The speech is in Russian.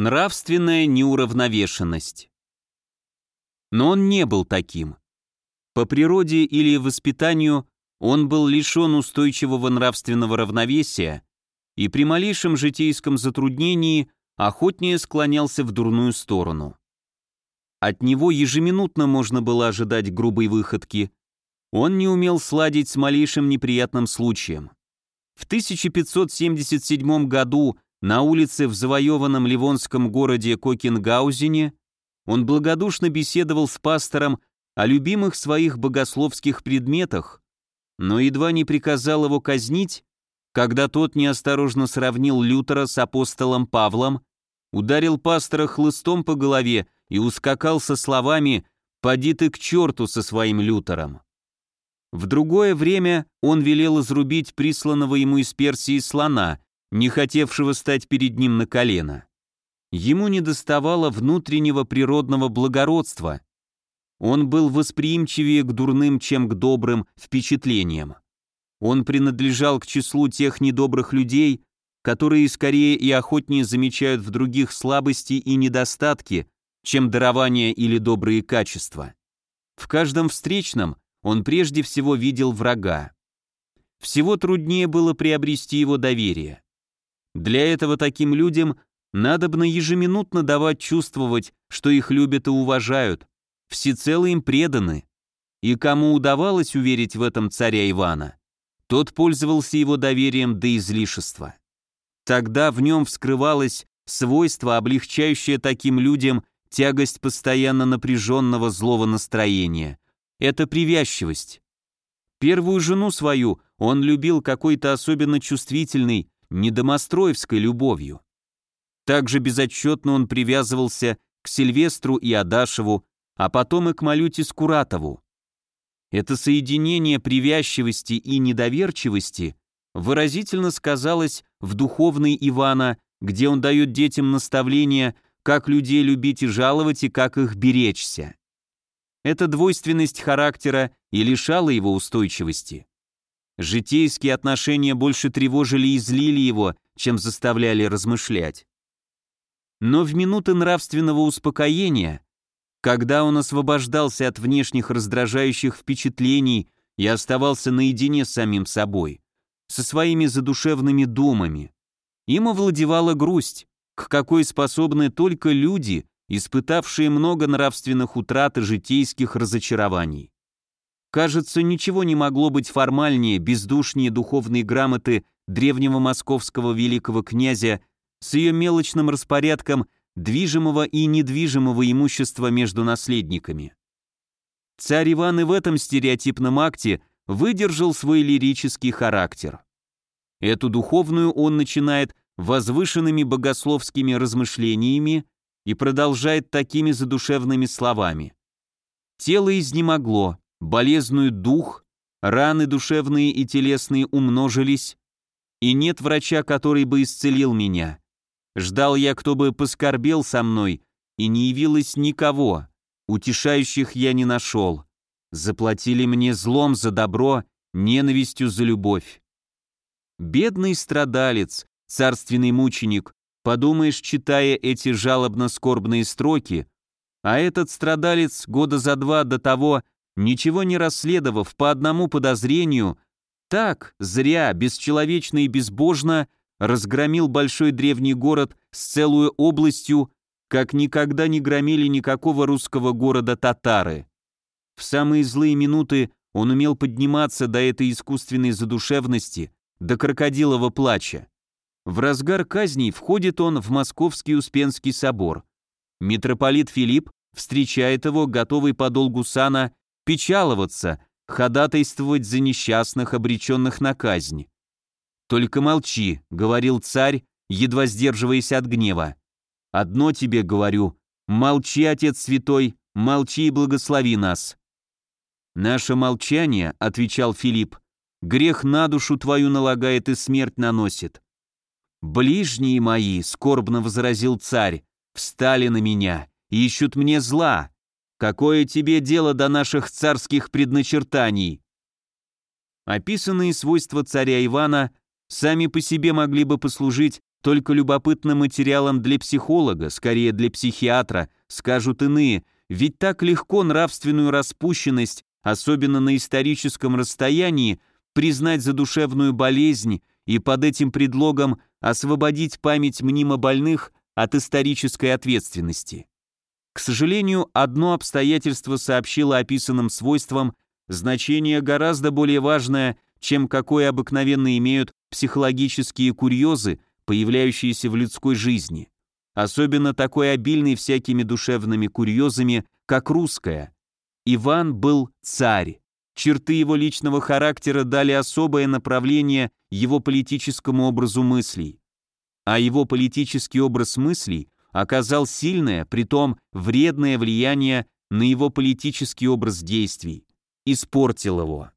Нравственная неуравновешенность. Но он не был таким. По природе или воспитанию он был лишен устойчивого нравственного равновесия и при малейшем житейском затруднении охотнее склонялся в дурную сторону. От него ежеминутно можно было ожидать грубой выходки. Он не умел сладить с малейшим неприятным случаем. В 1577 году на улице в завоеванном ливонском городе Кокенгаузене он благодушно беседовал с пастором о любимых своих богословских предметах, но едва не приказал его казнить, когда тот неосторожно сравнил Лютера с апостолом Павлом, ударил пастора хлыстом по голове и ускакал со словами «Поди ты к черту со своим Лютером». В другое время он велел изрубить присланного ему из Персии слона, не хотевшего стать перед ним на колено. Ему недоставало внутреннего природного благородства. Он был восприимчивее к дурным, чем к добрым впечатлениям. Он принадлежал к числу тех недобрых людей, которые скорее и охотнее замечают в других слабости и недостатки, чем дарования или добрые качества. В каждом встречном он прежде всего видел врага. Всего труднее было приобрести его доверие. Для этого таким людям надобно ежеминутно давать чувствовать, что их любят и уважают, всецело им преданы. И кому удавалось уверить в этом царя Ивана, тот пользовался его доверием до излишества. Тогда в нем вскрывалось свойство, облегчающее таким людям тягость постоянно напряженного злого настроения. Это привязчивость. Первую жену свою он любил какой-то особенно чувствительной, недомостроевской любовью. Также безотчетно он привязывался к Сильвестру и Адашеву, а потом и к Малюте Скуратову. Это соединение привязчивости и недоверчивости выразительно сказалось в духовной Ивана, где он дает детям наставления, как людей любить и жаловать, и как их беречься. Эта двойственность характера и лишала его устойчивости. Житейские отношения больше тревожили и злили его, чем заставляли размышлять. Но в минуты нравственного успокоения, когда он освобождался от внешних раздражающих впечатлений и оставался наедине с самим собой, со своими задушевными думами, им овладевала грусть, к какой способны только люди, испытавшие много нравственных утрат и житейских разочарований. Кажется, ничего не могло быть формальнее, бездушнее духовной грамоты древнего московского великого князя с ее мелочным распорядком движимого и недвижимого имущества между наследниками. Царь Иван и в этом стереотипном акте выдержал свой лирический характер. Эту духовную он начинает возвышенными богословскими размышлениями и продолжает такими задушевными словами. Тело изнемогло, болезнует дух, раны душевные и телесные умножились, и нет врача, который бы исцелил меня. Ждал я, кто бы поскорбел со мной, и не явилось никого, утешающих я не нашел. Заплатили мне злом за добро, ненавистью за любовь. Бедный страдалец, царственный мученик, подумаешь, читая эти жалобно-скорбные строки, а этот страдалец года за два до того ничего не расследовав по одному подозрению, так, зря, бесчеловечно и безбожно разгромил большой древний город с целую областью, как никогда не громили никакого русского города татары. В самые злые минуты он умел подниматься до этой искусственной задушевности, до крокодилового плача. В разгар казней входит он в Московский Успенский собор. Митрополит Филипп встречает его, готовый по долгу сана печаловаться, ходатайствовать за несчастных, обреченных на казнь. «Только молчи», — говорил царь, едва сдерживаясь от гнева. «Одно тебе говорю, молчи, Отец Святой, молчи и благослови нас». «Наше молчание», — отвечал Филипп, — «грех на душу твою налагает и смерть наносит». «Ближние мои», — скорбно возразил царь, — «встали на меня ищут мне зла, Какое тебе дело до наших царских предначертаний? Описанные свойства царя Ивана сами по себе могли бы послужить только любопытным материалом для психолога, скорее для психиатра, скажут иные, ведь так легко нравственную распущенность, особенно на историческом расстоянии, признать за душевную болезнь и под этим предлогом освободить память мнимо больных от исторической ответственности. К сожалению, одно обстоятельство сообщило описанным свойствам значение гораздо более важное, чем какое обыкновенно имеют психологические курьезы, появляющиеся в людской жизни, особенно такой обильный всякими душевными курьезами, как русская. Иван был царь. Черты его личного характера дали особое направление его политическому образу мыслей. А его политический образ мыслей оказал сильное, притом вредное влияние на его политический образ действий, испортил его.